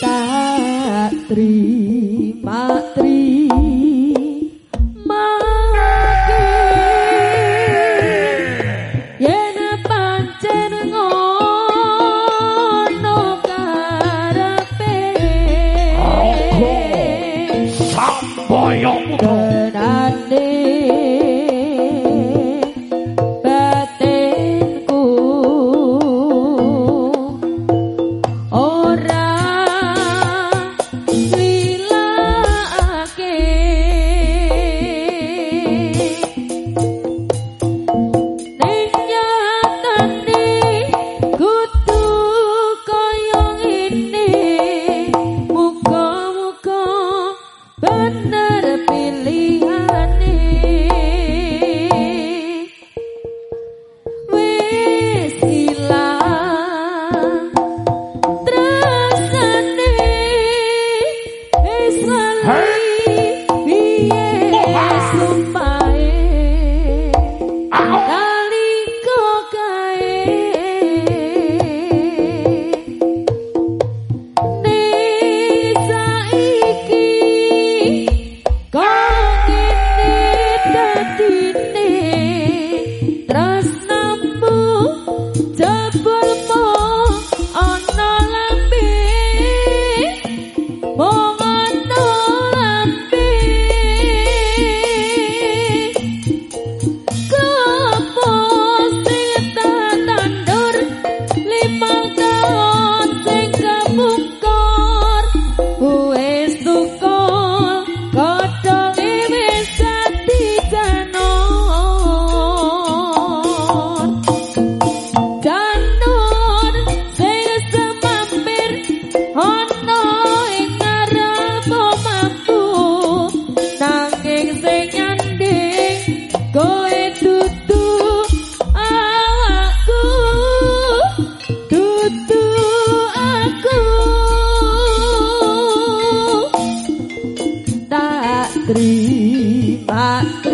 Tak terima, terima. terpilih. tak